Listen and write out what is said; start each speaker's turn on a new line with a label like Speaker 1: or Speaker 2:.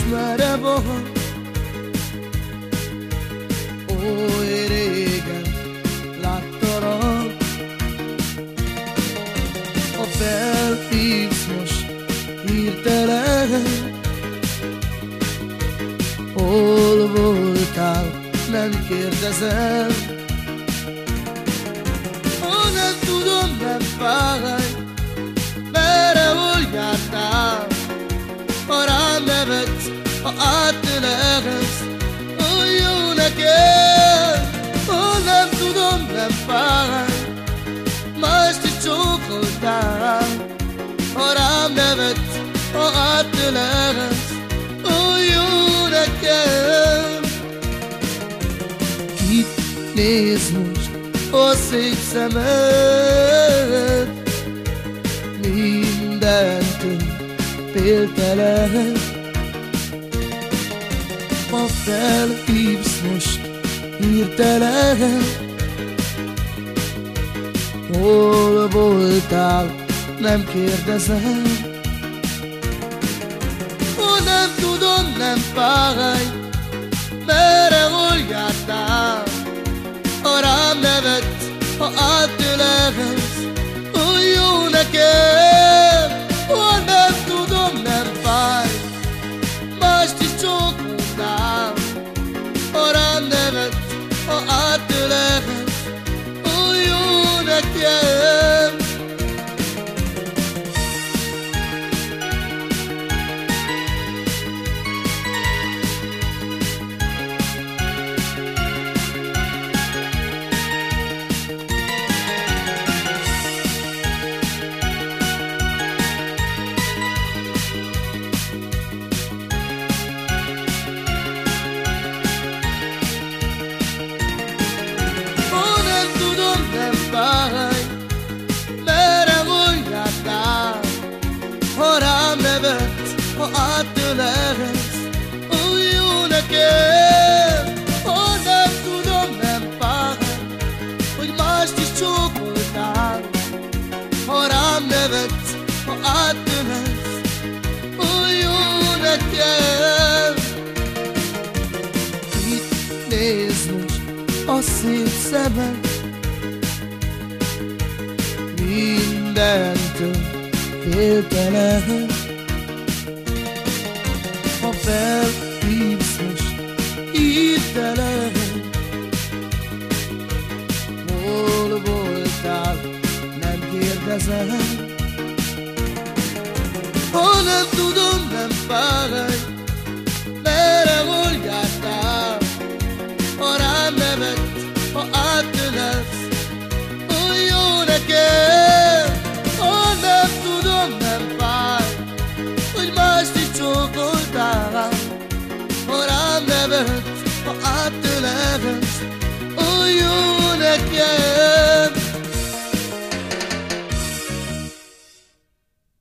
Speaker 1: ismere vaha Oly régen láttalak Ha felhívsz most hirtelen. Hol voltál, nem kérdezem. Ha nem tudom, nem fáradt nekem Ha nem tudom, nem fáj. Mást is csókoltál. Ha rám nevetsz, ha átölelhetsz Olyan jó nekem. Kit néz most a szép szemed? Mindentől féltelen Ha felhívsz most hirtelen. Hol voltál, nem kérdezem. Ha nem tudom, nem fáj Merre hol jártál? Ha rám nevetsz, ha átölelhetsz rám nevetsz, ha átölelhetsz Olyan jó nekem ha átölelhetsz Olyan jó nekem Ha nem tudom, nem fáj Hogy mást is csókoltál. Ha rám nevetsz, ha átölelhetsz Olyan jó nekem Itt néz most a szép szemed. Mindentől féltelen Ha felhívsz most hirtelen Hol voltál, nem kérdezem. Ha nem tudom, nem fáj rám nevetsz, ha átölelsz, olyan jó nekem.